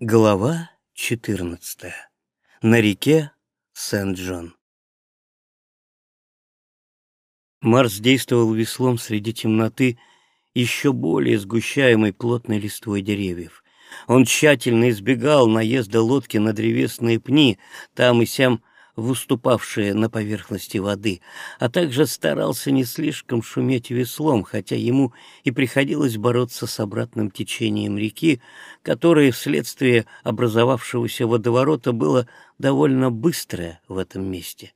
Глава 14. На реке Сент-Джон. Марс действовал веслом среди темноты, еще более сгущаемой плотной листвой деревьев. Он тщательно избегал наезда лодки на древесные пни, там и сям выступавшие на поверхности воды, а также старался не слишком шуметь веслом, хотя ему и приходилось бороться с обратным течением реки, которое вследствие образовавшегося водоворота было довольно быстрое в этом месте.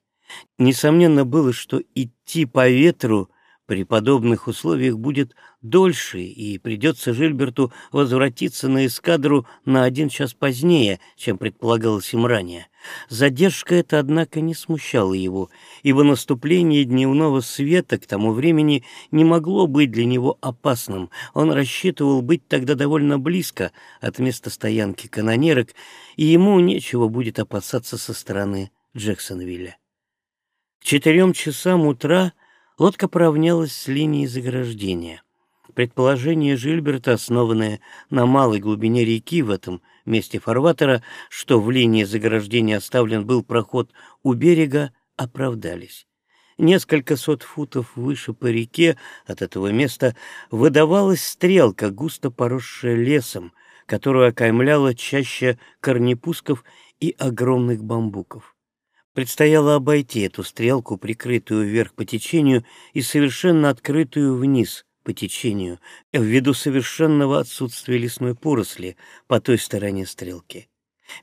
Несомненно было, что идти по ветру при подобных условиях будет дольше, и придется Жильберту возвратиться на эскадру на один час позднее, чем предполагалось им ранее. Задержка эта, однако, не смущала его, ибо наступление дневного света к тому времени не могло быть для него опасным. Он рассчитывал быть тогда довольно близко от места стоянки канонерок, и ему нечего будет опасаться со стороны Джексонвилля. К четырем часам утра лодка поравнялась с линией заграждения. Предположение Жильберта, основанное на малой глубине реки в этом месте фарватера, что в линии заграждения оставлен был проход у берега, оправдались. Несколько сот футов выше по реке от этого места выдавалась стрелка, густо поросшая лесом, которую окаймляла чаще корнепусков и огромных бамбуков. Предстояло обойти эту стрелку, прикрытую вверх по течению и совершенно открытую вниз по течению, ввиду совершенного отсутствия лесной поросли по той стороне стрелки.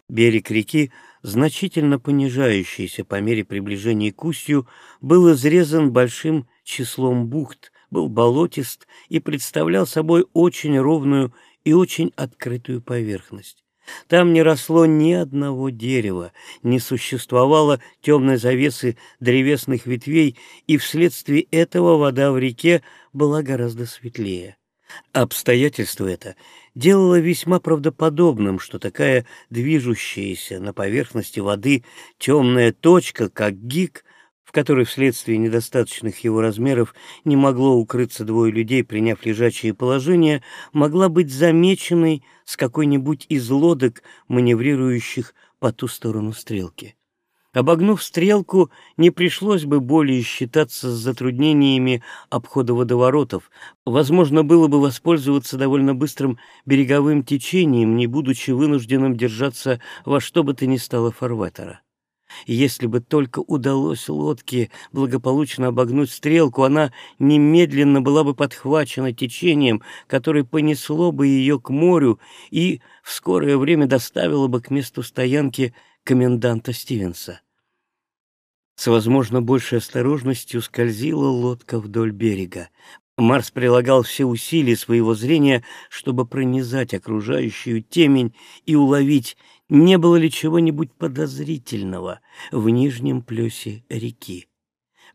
Берег реки, значительно понижающийся по мере приближения к устью, был изрезан большим числом бухт, был болотист и представлял собой очень ровную и очень открытую поверхность. Там не росло ни одного дерева, не существовало темной завесы древесных ветвей, и вследствие этого вода в реке была гораздо светлее. Обстоятельство это делало весьма правдоподобным, что такая движущаяся на поверхности воды темная точка, как гик, в которой вследствие недостаточных его размеров не могло укрыться двое людей, приняв лежачее положение, могла быть замеченной с какой-нибудь из лодок, маневрирующих по ту сторону стрелки. Обогнув стрелку, не пришлось бы более считаться с затруднениями обхода водоворотов. Возможно было бы воспользоваться довольно быстрым береговым течением, не будучи вынужденным держаться во что бы то ни стало фарватера. Если бы только удалось лодке благополучно обогнуть стрелку, она немедленно была бы подхвачена течением, которое понесло бы ее к морю и в скорое время доставило бы к месту стоянки коменданта Стивенса. С, возможно, большей осторожностью скользила лодка вдоль берега. Марс прилагал все усилия своего зрения, чтобы пронизать окружающую темень и уловить не было ли чего-нибудь подозрительного в нижнем плесе реки.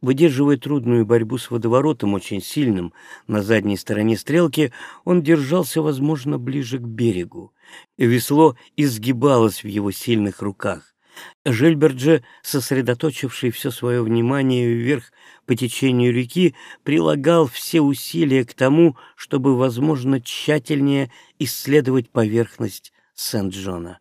Выдерживая трудную борьбу с водоворотом, очень сильным, на задней стороне стрелки, он держался, возможно, ближе к берегу. Весло изгибалось в его сильных руках. Жильберт сосредоточивший все свое внимание вверх по течению реки, прилагал все усилия к тому, чтобы, возможно, тщательнее исследовать поверхность Сент-Джона.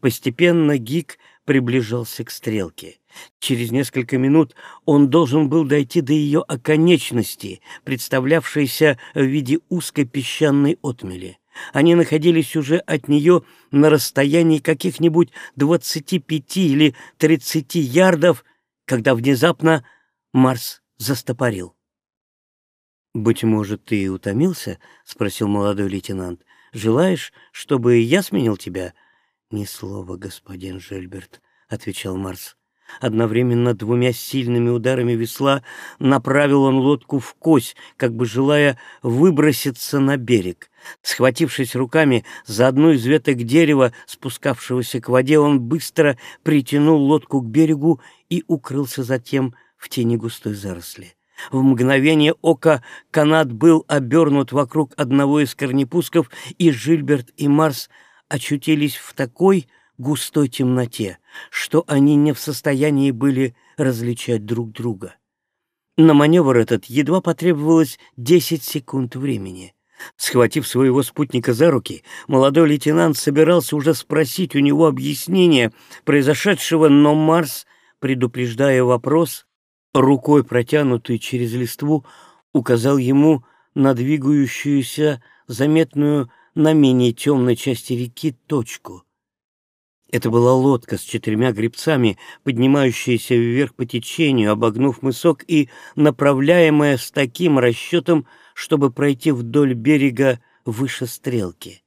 Постепенно Гик приближался к стрелке. Через несколько минут он должен был дойти до ее оконечности, представлявшейся в виде узкой песчаной отмели. Они находились уже от нее на расстоянии каких-нибудь двадцати пяти или тридцати ярдов, когда внезапно Марс застопорил. «Быть может, ты утомился?» — спросил молодой лейтенант. «Желаешь, чтобы я сменил тебя?» «Ни слова, господин Жильберт», — отвечал Марс. Одновременно двумя сильными ударами весла направил он лодку в кось, как бы желая выброситься на берег. Схватившись руками за одну из веток дерева, спускавшегося к воде, он быстро притянул лодку к берегу и укрылся затем в тени густой заросли. В мгновение ока канат был обернут вокруг одного из корнепусков, и Жильберт и Марс — очутились в такой густой темноте, что они не в состоянии были различать друг друга. На маневр этот едва потребовалось 10 секунд времени. Схватив своего спутника за руки, молодой лейтенант собирался уже спросить у него объяснение произошедшего, но Марс, предупреждая вопрос, рукой протянутой через листву, указал ему на двигающуюся, заметную на менее темной части реки, точку. Это была лодка с четырьмя гребцами, поднимающаяся вверх по течению, обогнув мысок и направляемая с таким расчетом, чтобы пройти вдоль берега выше стрелки.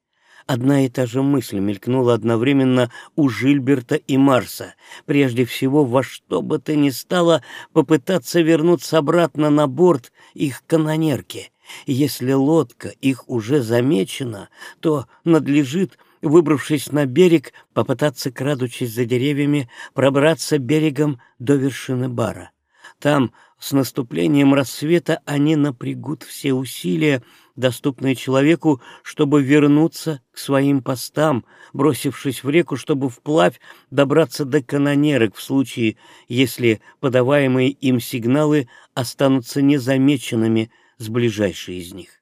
Одна и та же мысль мелькнула одновременно у Жильберта и Марса. Прежде всего, во что бы то ни стало, попытаться вернуться обратно на борт их канонерки. Если лодка их уже замечена, то надлежит, выбравшись на берег, попытаться, крадучись за деревьями, пробраться берегом до вершины бара. Там с наступлением рассвета они напрягут все усилия, доступные человеку, чтобы вернуться к своим постам, бросившись в реку, чтобы вплавь добраться до канонерок в случае, если подаваемые им сигналы останутся незамеченными с ближайшей из них.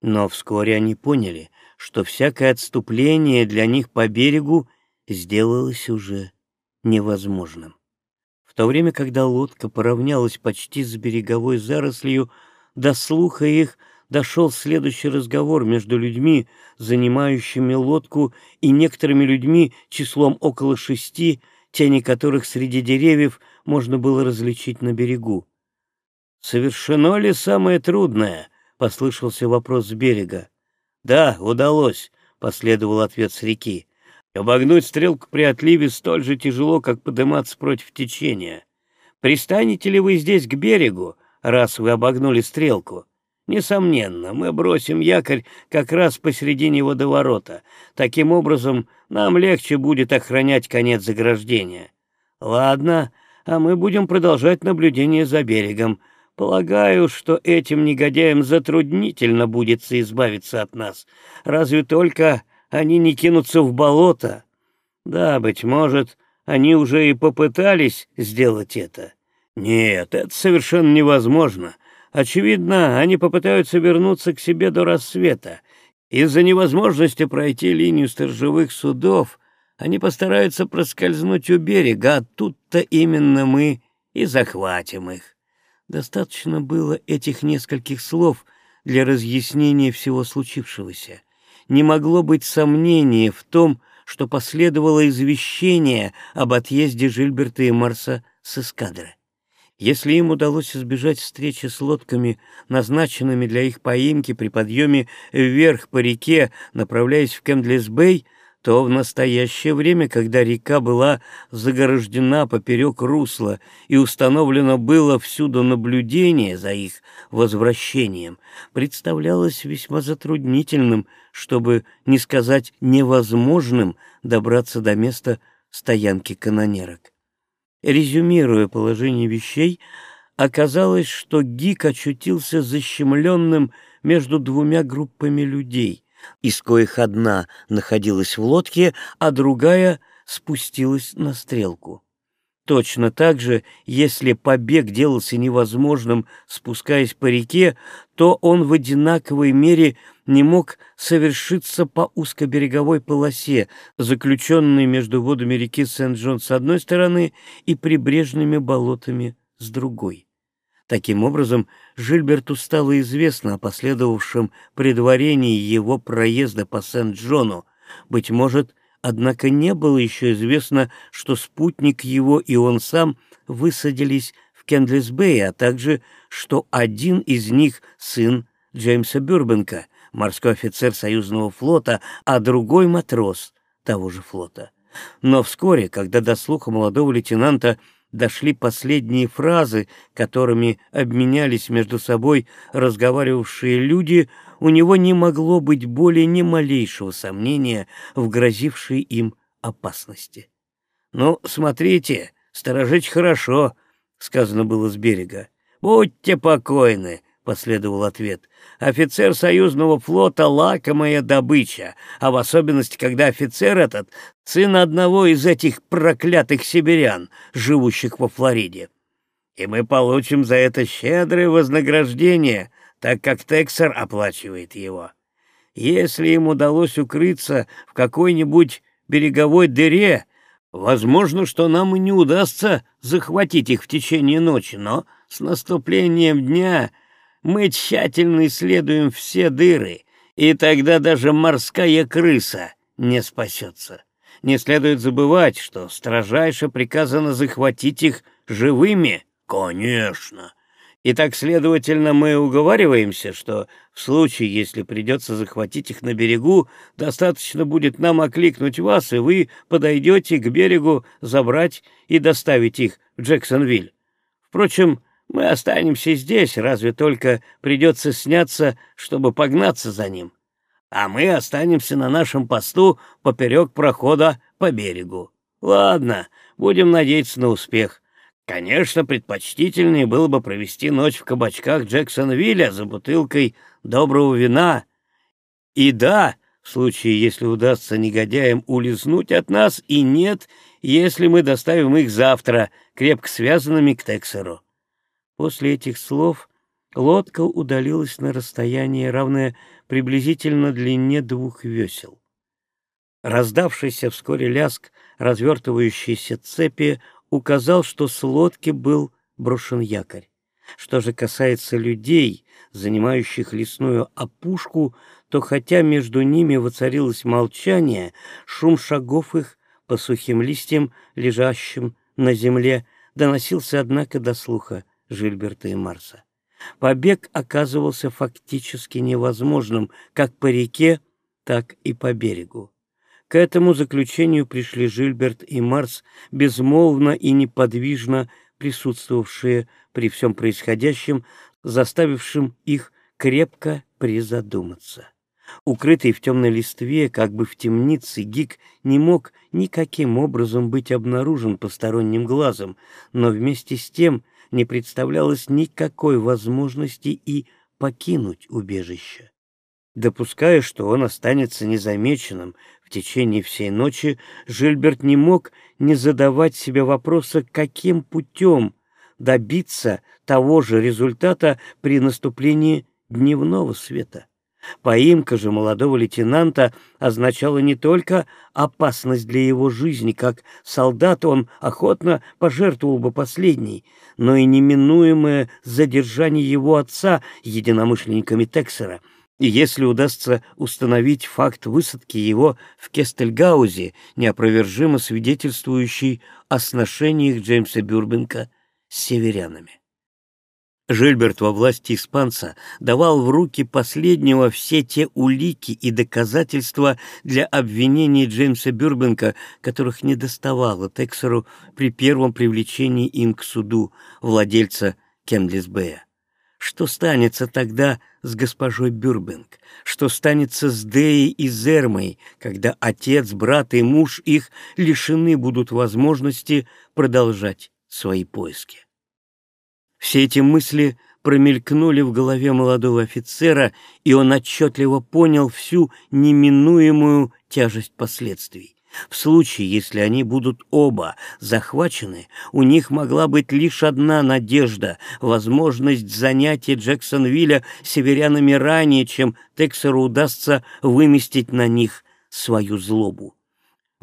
Но вскоре они поняли, что всякое отступление для них по берегу сделалось уже невозможным. В то время, когда лодка поравнялась почти с береговой зарослью, до слуха их дошел следующий разговор между людьми, занимающими лодку, и некоторыми людьми числом около шести, тени которых среди деревьев можно было различить на берегу. «Совершено ли самое трудное?» — послышался вопрос с берега. «Да, удалось», — последовал ответ с реки. Обогнуть стрелку при отливе столь же тяжело, как подниматься против течения. Пристанете ли вы здесь к берегу, раз вы обогнули стрелку? Несомненно, мы бросим якорь как раз посередине водоворота. Таким образом, нам легче будет охранять конец заграждения. Ладно, а мы будем продолжать наблюдение за берегом. Полагаю, что этим негодяям затруднительно будет избавиться от нас. Разве только они не кинутся в болото. Да, быть может, они уже и попытались сделать это. Нет, это совершенно невозможно. Очевидно, они попытаются вернуться к себе до рассвета. Из-за невозможности пройти линию сторожевых судов они постараются проскользнуть у берега, а тут-то именно мы и захватим их. Достаточно было этих нескольких слов для разъяснения всего случившегося не могло быть сомнения в том, что последовало извещение об отъезде Жильберта и Марса с эскадры. Если им удалось избежать встречи с лодками, назначенными для их поимки при подъеме вверх по реке, направляясь в Кэмдлис-Бэй, то в настоящее время, когда река была заграждена поперек русла и установлено было всюду наблюдение за их возвращением, представлялось весьма затруднительным, чтобы не сказать невозможным, добраться до места стоянки канонерок. Резюмируя положение вещей, оказалось, что Гик очутился защемленным между двумя группами людей, из коих одна находилась в лодке, а другая спустилась на стрелку. Точно так же, если побег делался невозможным, спускаясь по реке, то он в одинаковой мере не мог совершиться по узкобереговой полосе, заключенной между водами реки Сент-Джон с одной стороны и прибрежными болотами с другой. Таким образом, Жильберту стало известно о последовавшем предварении его проезда по Сент-Джону. Быть может, однако не было еще известно, что спутник его и он сам высадились в Кендлис-Бэй, а также, что один из них — сын Джеймса Бюрбенка, морской офицер союзного флота, а другой — матрос того же флота. Но вскоре, когда до слуха молодого лейтенанта дошли последние фразы, которыми обменялись между собой разговаривавшие люди, у него не могло быть более ни малейшего сомнения в грозившей им опасности. «Ну, смотрите, сторожить хорошо», — сказано было с берега. «Будьте покойны», — последовал ответ. «Офицер союзного флота — лакомая добыча, а в особенности, когда офицер этот — сын одного из этих проклятых сибирян, живущих во Флориде. И мы получим за это щедрое вознаграждение, так как Тексер оплачивает его». Если им удалось укрыться в какой-нибудь береговой дыре, возможно, что нам и не удастся захватить их в течение ночи, но с наступлением дня мы тщательно исследуем все дыры, и тогда даже морская крыса не спасется. Не следует забывать, что строжайше приказано захватить их живыми. Конечно. И так, следовательно, мы уговариваемся, что в случае, если придется захватить их на берегу, достаточно будет нам окликнуть вас, и вы подойдете к берегу забрать и доставить их в Джексонвиль. Впрочем, мы останемся здесь, разве только придется сняться, чтобы погнаться за ним. А мы останемся на нашем посту поперек прохода по берегу. Ладно, будем надеяться на успех. Конечно, предпочтительнее было бы провести ночь в кабачках Джексонвилля за бутылкой доброго вина. И да, в случае, если удастся негодяям улизнуть от нас, и нет, если мы доставим их завтра, крепко связанными к Тексеру. После этих слов лодка удалилась на расстояние, равное приблизительно длине двух весел. Раздавшийся вскоре ляск развертывающейся цепи указал, что с лодки был брошен якорь. Что же касается людей, занимающих лесную опушку, то хотя между ними воцарилось молчание, шум шагов их по сухим листьям, лежащим на земле, доносился, однако, до слуха Жильберта и Марса. Побег оказывался фактически невозможным как по реке, так и по берегу. К этому заключению пришли Жильберт и Марс, безмолвно и неподвижно присутствовавшие при всем происходящем, заставившим их крепко призадуматься. Укрытый в темной листве, как бы в темнице, Гик не мог никаким образом быть обнаружен посторонним глазом, но вместе с тем не представлялось никакой возможности и покинуть убежище. Допуская, что он останется незамеченным в течение всей ночи, Жильберт не мог не задавать себе вопроса, каким путем добиться того же результата при наступлении дневного света. Поимка же молодого лейтенанта означала не только опасность для его жизни, как солдат он охотно пожертвовал бы последней, но и неминуемое задержание его отца единомышленниками Тексера — и если удастся установить факт высадки его в Кестельгаузе, неопровержимо свидетельствующий о сношениях Джеймса Бюрбенка с северянами. Жильберт во власти испанца давал в руки последнего все те улики и доказательства для обвинения Джеймса Бюрбенка, которых не доставало Тексеру при первом привлечении им к суду владельца Кемлисбея. Что станется тогда с госпожой Бюрбенг? Что станется с Деей и Зермой, когда отец, брат и муж их лишены будут возможности продолжать свои поиски? Все эти мысли промелькнули в голове молодого офицера, и он отчетливо понял всю неминуемую тяжесть последствий. В случае, если они будут оба захвачены, у них могла быть лишь одна надежда — возможность занятия Джексонвилля северянами ранее, чем Тексеру удастся выместить на них свою злобу.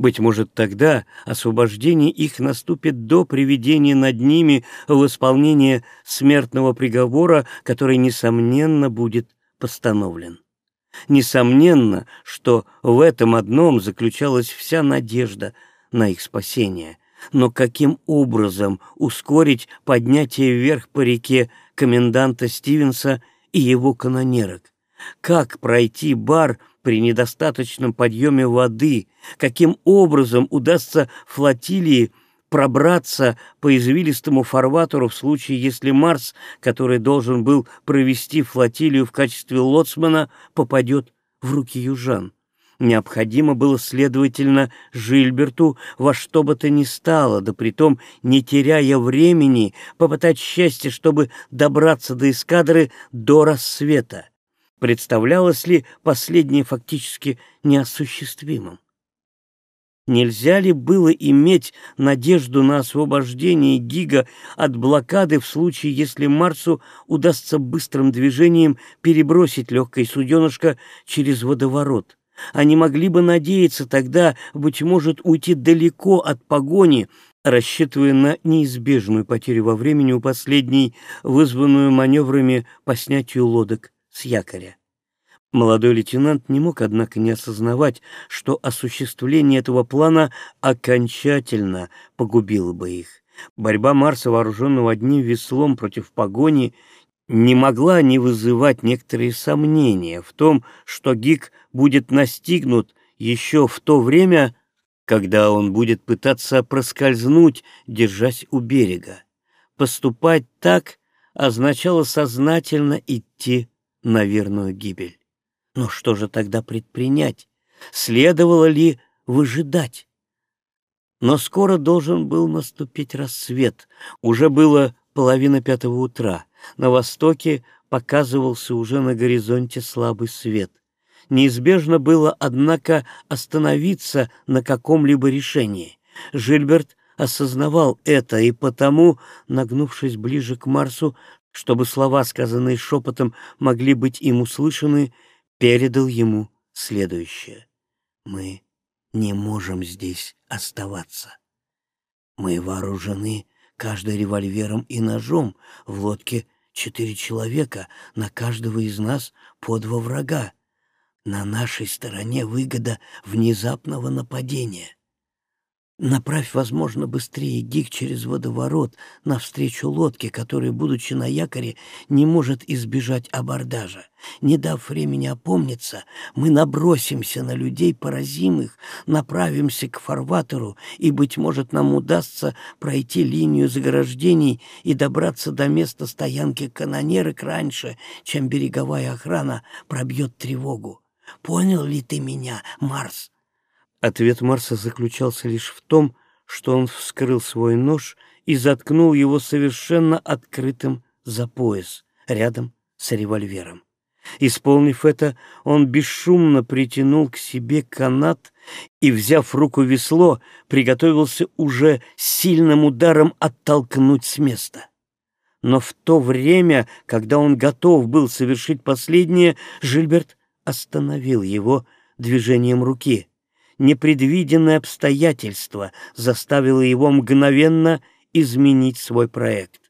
Быть может, тогда освобождение их наступит до приведения над ними в исполнение смертного приговора, который, несомненно, будет постановлен. Несомненно, что в этом одном заключалась вся надежда на их спасение. Но каким образом ускорить поднятие вверх по реке коменданта Стивенса и его канонерок? Как пройти бар при недостаточном подъеме воды, каким образом удастся флотилии пробраться по извилистому фарватеру в случае, если Марс, который должен был провести флотилию в качестве лоцмана, попадет в руки южан. Необходимо было, следовательно, Жильберту во что бы то ни стало, да притом не теряя времени, попытать счастье, чтобы добраться до эскадры до рассвета представлялось ли последнее фактически неосуществимым. Нельзя ли было иметь надежду на освобождение Гига от блокады в случае, если Марсу удастся быстрым движением перебросить легкое суденышко через водоворот? Они могли бы надеяться тогда, быть может, уйти далеко от погони, рассчитывая на неизбежную потерю во времени у последней, вызванную маневрами по снятию лодок с якоря. Молодой лейтенант не мог, однако, не осознавать, что осуществление этого плана окончательно погубило бы их. Борьба Марса, вооруженного одним веслом против погони, не могла не вызывать некоторые сомнения в том, что Гик будет настигнут еще в то время, когда он будет пытаться проскользнуть, держась у берега. Поступать так означало сознательно идти на верную гибель. Но что же тогда предпринять? Следовало ли выжидать? Но скоро должен был наступить рассвет. Уже было половина пятого утра. На востоке показывался уже на горизонте слабый свет. Неизбежно было, однако, остановиться на каком-либо решении. Жильберт осознавал это, и потому, нагнувшись ближе к Марсу, чтобы слова, сказанные шепотом, могли быть им услышаны, передал ему следующее. «Мы не можем здесь оставаться. Мы вооружены каждый револьвером и ножом. В лодке четыре человека, на каждого из нас по два врага. На нашей стороне выгода внезапного нападения. Направь, возможно, быстрее гиг через водоворот навстречу лодке, которая, будучи на якоре, не может избежать абордажа. Не дав времени опомниться, мы набросимся на людей, поразим их, направимся к фарватеру, и, быть может, нам удастся пройти линию заграждений и добраться до места стоянки канонерок раньше, чем береговая охрана пробьет тревогу. Понял ли ты меня, Марс? Ответ Марса заключался лишь в том, что он вскрыл свой нож и заткнул его совершенно открытым за пояс, рядом с револьвером. Исполнив это, он бесшумно притянул к себе канат и, взяв в руку весло, приготовился уже сильным ударом оттолкнуть с места. Но в то время, когда он готов был совершить последнее, Жильберт остановил его движением руки — непредвиденное обстоятельство заставило его мгновенно изменить свой проект.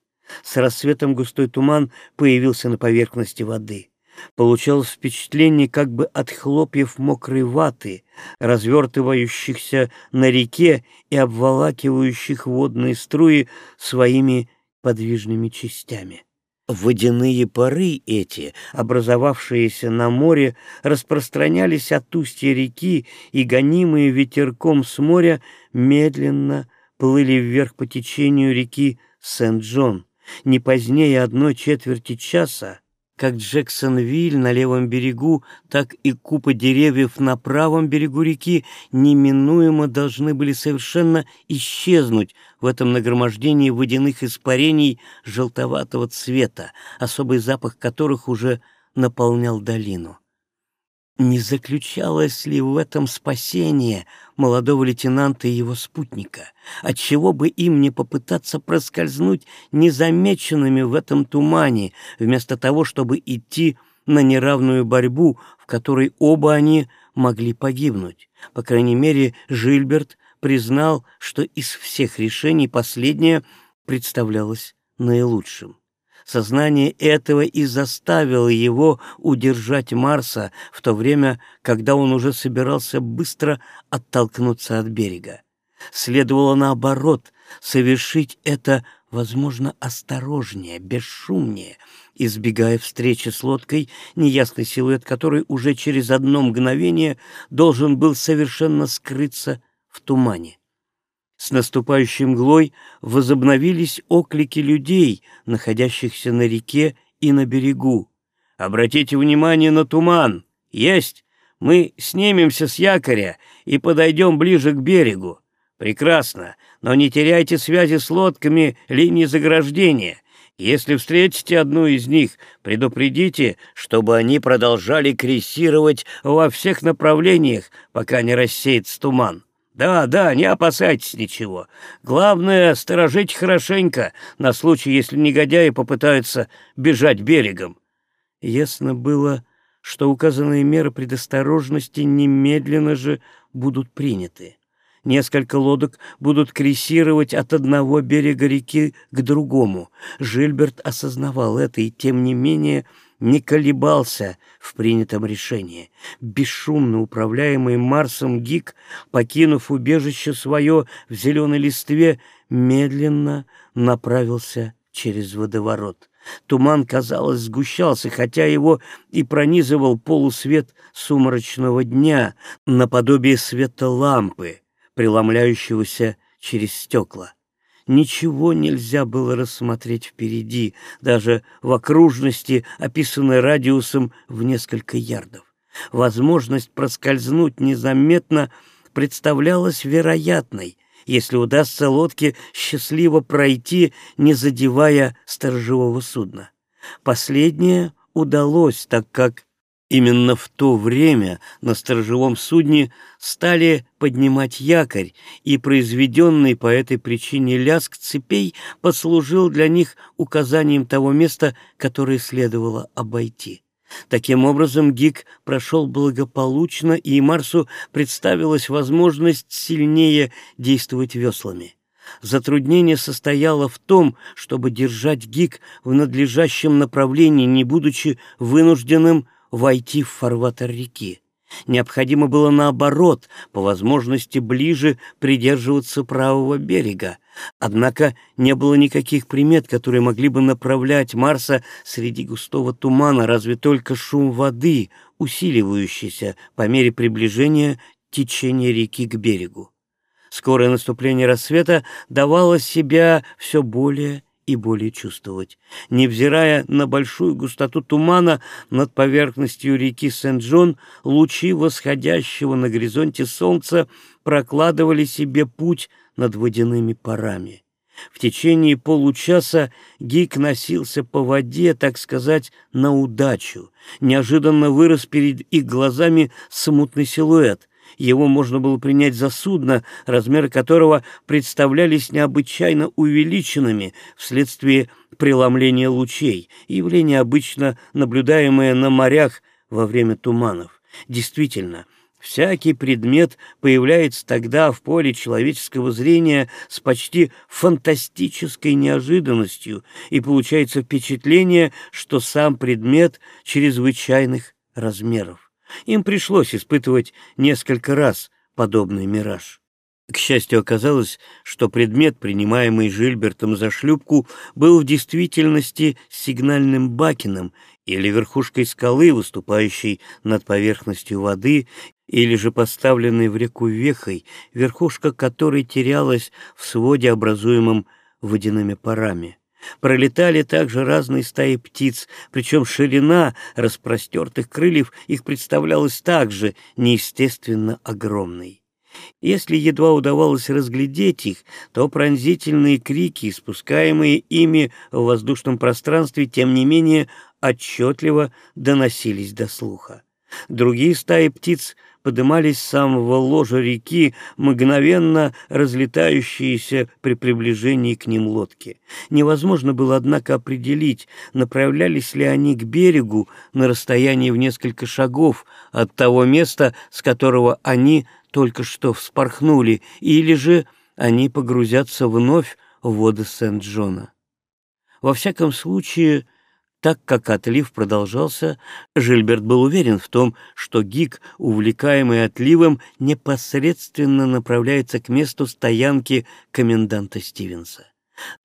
С рассветом густой туман появился на поверхности воды. Получалось впечатление как бы от хлопьев мокрой ваты, развертывающихся на реке и обволакивающих водные струи своими подвижными частями. Водяные пары эти, образовавшиеся на море, распространялись от устья реки и, гонимые ветерком с моря, медленно плыли вверх по течению реки Сент-Джон. Не позднее одной четверти часа как Джексонвиль на левом берегу, так и купа деревьев на правом берегу реки неминуемо должны были совершенно исчезнуть в этом нагромождении водяных испарений желтоватого цвета, особый запах которых уже наполнял долину. Не заключалось ли в этом спасение молодого лейтенанта и его спутника? Отчего бы им не попытаться проскользнуть незамеченными в этом тумане, вместо того, чтобы идти на неравную борьбу, в которой оба они могли погибнуть? По крайней мере, Жильберт признал, что из всех решений последнее представлялось наилучшим. Сознание этого и заставило его удержать Марса в то время, когда он уже собирался быстро оттолкнуться от берега. Следовало, наоборот, совершить это, возможно, осторожнее, бесшумнее, избегая встречи с лодкой, неясный силуэт которой уже через одно мгновение должен был совершенно скрыться в тумане. С наступающей мглой возобновились оклики людей, находящихся на реке и на берегу. «Обратите внимание на туман! Есть! Мы снимемся с якоря и подойдем ближе к берегу. Прекрасно, но не теряйте связи с лодками линии заграждения. Если встретите одну из них, предупредите, чтобы они продолжали крейсировать во всех направлениях, пока не рассеется туман. Да, да, не опасайтесь ничего. Главное, сторожить хорошенько, на случай, если негодяи попытаются бежать берегом. Ясно было, что указанные меры предосторожности немедленно же будут приняты. Несколько лодок будут крейсировать от одного берега реки к другому. Жильберт осознавал это и, тем не менее, не колебался в принятом решении. Бесшумно управляемый Марсом Гик, покинув убежище свое в зеленой листве, медленно направился через водоворот. Туман, казалось, сгущался, хотя его и пронизывал полусвет сумрачного дня, наподобие света лампы, преломляющегося через стекла. Ничего нельзя было рассмотреть впереди, даже в окружности, описанной радиусом в несколько ярдов. Возможность проскользнуть незаметно представлялась вероятной, если удастся лодке счастливо пройти, не задевая сторожевого судна. Последнее удалось, так как Именно в то время на сторожевом судне стали поднимать якорь, и произведенный по этой причине лязг цепей послужил для них указанием того места, которое следовало обойти. Таким образом, Гик прошел благополучно, и Марсу представилась возможность сильнее действовать веслами. Затруднение состояло в том, чтобы держать Гик в надлежащем направлении, не будучи вынужденным войти в фарватер реки. Необходимо было наоборот, по возможности ближе придерживаться правого берега. Однако не было никаких примет, которые могли бы направлять Марса среди густого тумана, разве только шум воды, усиливающийся по мере приближения течения реки к берегу. Скорое наступление рассвета давало себя все более и более чувствовать. Невзирая на большую густоту тумана над поверхностью реки Сент-Джон, лучи восходящего на горизонте солнца прокладывали себе путь над водяными парами. В течение получаса Гик носился по воде, так сказать, на удачу. Неожиданно вырос перед их глазами смутный силуэт. Его можно было принять за судно, размеры которого представлялись необычайно увеличенными вследствие преломления лучей, явление обычно наблюдаемое на морях во время туманов. Действительно, Всякий предмет появляется тогда в поле человеческого зрения с почти фантастической неожиданностью, и получается впечатление, что сам предмет чрезвычайных размеров. Им пришлось испытывать несколько раз подобный мираж. К счастью, оказалось, что предмет, принимаемый Жильбертом за шлюпку, был в действительности сигнальным бакином или верхушкой скалы, выступающей над поверхностью воды, или же поставленной в реку вехой, верхушка которой терялась в своде, образуемом водяными парами. Пролетали также разные стаи птиц, причем ширина распростертых крыльев их представлялась также неестественно огромной. Если едва удавалось разглядеть их, то пронзительные крики, испускаемые ими в воздушном пространстве, тем не менее отчетливо доносились до слуха. Другие стаи птиц подымались с самого ложа реки, мгновенно разлетающиеся при приближении к ним лодки. Невозможно было, однако, определить, направлялись ли они к берегу на расстоянии в несколько шагов от того места, с которого они только что вспорхнули, или же они погрузятся вновь в воды Сент-Джона. Во всяком случае, так как отлив продолжался, Жильберт был уверен в том, что Гик, увлекаемый отливом, непосредственно направляется к месту стоянки коменданта Стивенса.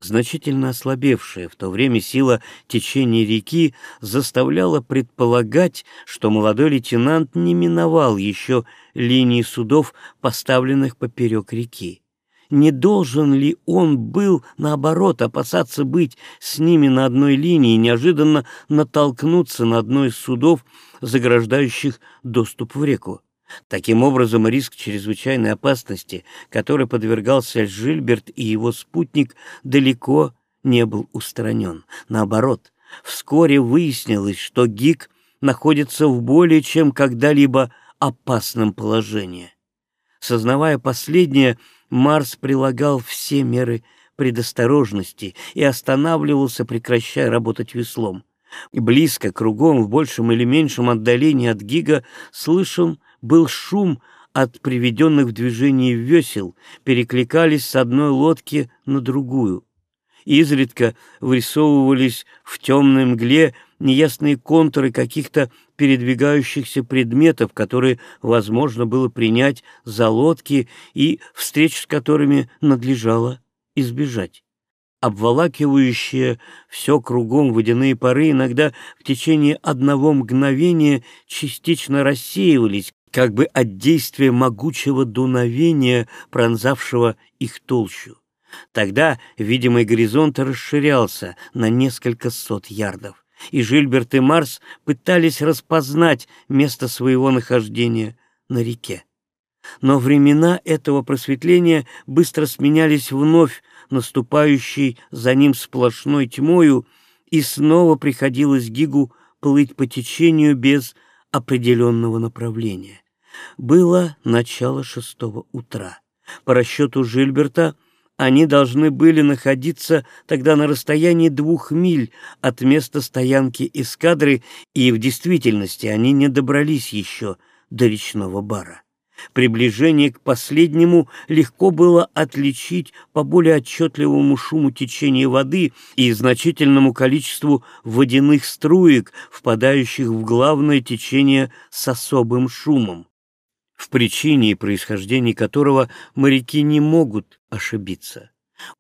Значительно ослабевшая в то время сила течения реки заставляла предполагать, что молодой лейтенант не миновал еще линии судов, поставленных поперек реки не должен ли он был, наоборот, опасаться быть с ними на одной линии и неожиданно натолкнуться на одно из судов, заграждающих доступ в реку. Таким образом, риск чрезвычайной опасности, которой подвергался Жильберт и его спутник, далеко не был устранен. Наоборот, вскоре выяснилось, что Гик находится в более чем когда-либо опасном положении. Сознавая последнее, Марс прилагал все меры предосторожности и останавливался, прекращая работать веслом. Близко, кругом, в большем или меньшем отдалении от Гига, слышен был шум от приведенных в движение весел, перекликались с одной лодки на другую. Изредка вырисовывались в темной мгле неясные контуры каких-то передвигающихся предметов, которые возможно было принять за лодки и встреч с которыми надлежало избежать. Обволакивающие все кругом водяные пары иногда в течение одного мгновения частично рассеивались, как бы от действия могучего дуновения, пронзавшего их толщу. Тогда видимый горизонт расширялся на несколько сот ярдов, и Жильберт и Марс пытались распознать место своего нахождения на реке. Но времена этого просветления быстро сменялись вновь наступающей за ним сплошной тьмою, и снова приходилось Гигу плыть по течению без определенного направления. Было начало шестого утра. По расчету Жильберта, они должны были находиться тогда на расстоянии двух миль от места стоянки эскадры, и в действительности они не добрались еще до речного бара. Приближение к последнему легко было отличить по более отчетливому шуму течения воды и значительному количеству водяных струек, впадающих в главное течение с особым шумом, в причине и происхождении которого моряки не могут ошибиться.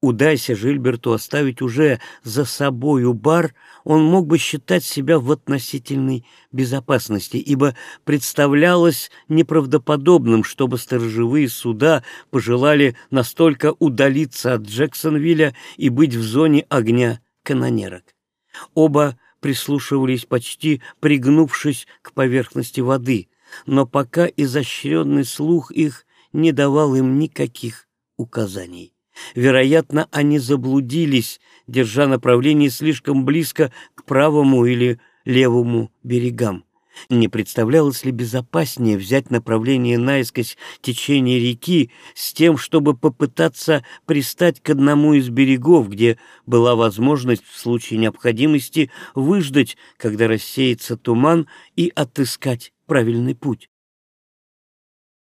Удайся Жильберту оставить уже за собою бар, он мог бы считать себя в относительной безопасности, ибо представлялось неправдоподобным, чтобы сторожевые суда пожелали настолько удалиться от Джексонвилля и быть в зоне огня канонерок. Оба прислушивались, почти пригнувшись к поверхности воды, но пока изощренный слух их не давал им никаких указаний. Вероятно, они заблудились, держа направление слишком близко к правому или левому берегам. Не представлялось ли безопаснее взять направление наискось течения реки с тем, чтобы попытаться пристать к одному из берегов, где была возможность в случае необходимости выждать, когда рассеется туман, и отыскать правильный путь?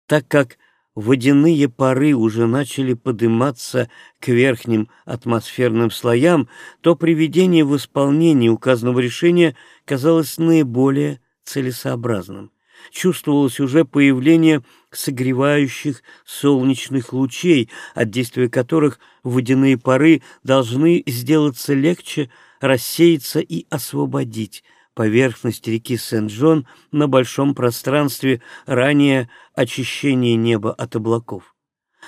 Так как водяные пары уже начали подниматься к верхним атмосферным слоям, то приведение в исполнение указанного решения казалось наиболее целесообразным. Чувствовалось уже появление согревающих солнечных лучей, от действия которых водяные пары должны сделаться легче, рассеяться и освободить поверхность реки Сент-Джон на большом пространстве ранее очищения неба от облаков.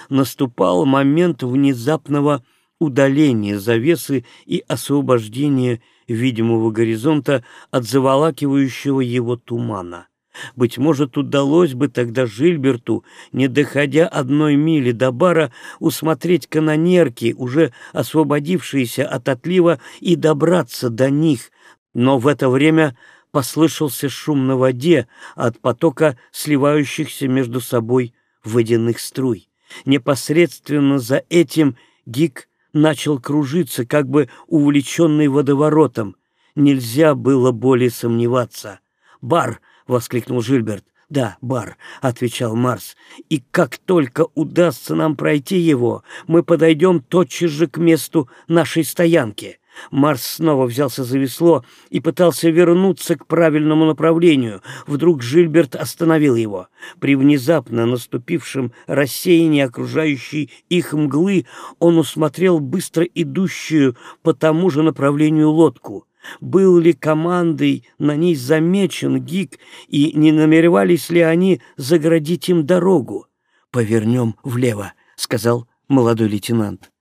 Наступал момент внезапного удаления завесы и освобождения видимого горизонта от заволакивающего его тумана. Быть может, удалось бы тогда Жильберту, не доходя одной мили до бара, усмотреть канонерки, уже освободившиеся от отлива, и добраться до них, но в это время послышался шум на воде от потока сливающихся между собой водяных струй. Непосредственно за этим Гик начал кружиться, как бы увлеченный водоворотом. Нельзя было более сомневаться. «Бар!» — воскликнул Жильберт. «Да, бар», — отвечал Марс. «И как только удастся нам пройти его, мы подойдем тотчас же к месту нашей стоянки. Марс снова взялся за весло и пытался вернуться к правильному направлению. Вдруг Жильберт остановил его. При внезапно наступившем рассеянии окружающей их мглы он усмотрел быстро идущую по тому же направлению лодку. Был ли командой на ней замечен Гик, и не намеревались ли они заградить им дорогу? «Повернем влево», — сказал молодой лейтенант.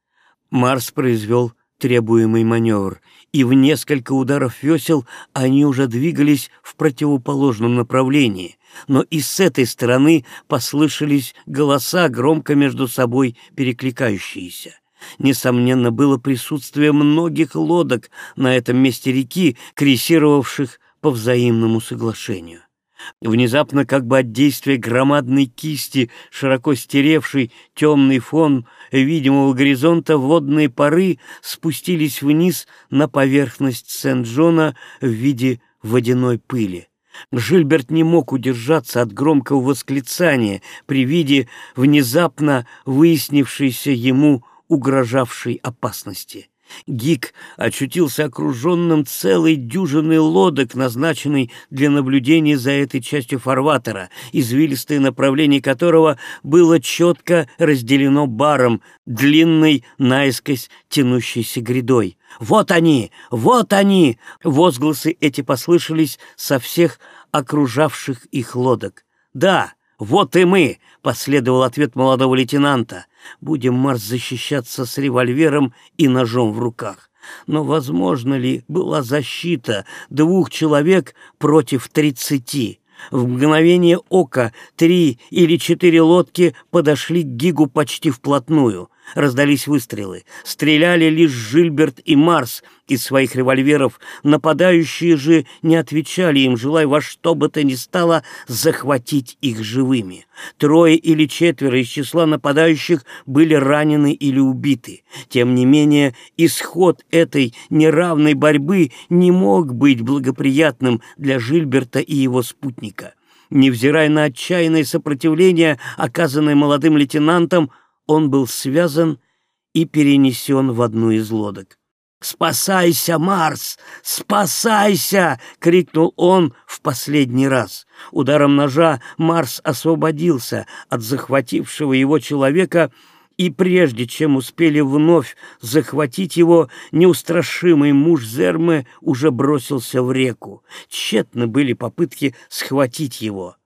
Марс произвел требуемый маневр, и в несколько ударов весел они уже двигались в противоположном направлении, но и с этой стороны послышались голоса, громко между собой перекликающиеся. Несомненно, было присутствие многих лодок на этом месте реки, крейсировавших по взаимному соглашению. Внезапно, как бы от действия громадной кисти, широко стеревший темный фон видимого горизонта, водные пары спустились вниз на поверхность Сент-Джона в виде водяной пыли. Жильберт не мог удержаться от громкого восклицания при виде внезапно выяснившейся ему угрожавшей опасности. Гик очутился окруженным целой дюжиной лодок, назначенной для наблюдения за этой частью фарватера, извилистое направление которого было четко разделено баром, длинной наискось тянущейся грядой. «Вот они! Вот они!» Возгласы эти послышались со всех окружавших их лодок. «Да, вот и мы!» — последовал ответ молодого лейтенанта. «Будем, Марс, защищаться с револьвером и ножом в руках. Но возможно ли была защита двух человек против тридцати?» В мгновение ока три или четыре лодки подошли к Гигу почти вплотную. Раздались выстрелы. Стреляли лишь Жильберт и Марс из своих револьверов. Нападающие же не отвечали им, желая во что бы то ни стало захватить их живыми. Трое или четверо из числа нападающих были ранены или убиты. Тем не менее, исход этой неравной борьбы не мог быть благоприятным для Жильберта и его спутника. Невзирая на отчаянное сопротивление, оказанное молодым лейтенантом, он был связан и перенесен в одну из лодок. «Спасайся, Марс! Спасайся!» — крикнул он в последний раз. Ударом ножа Марс освободился от захватившего его человека, и прежде чем успели вновь захватить его, неустрашимый муж Зермы уже бросился в реку. Тщетны были попытки схватить его.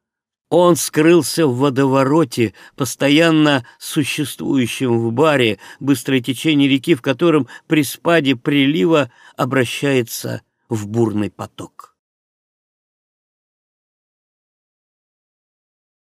Он скрылся в водовороте, постоянно существующем в баре, быстрое течение реки, в котором при спаде прилива обращается в бурный поток.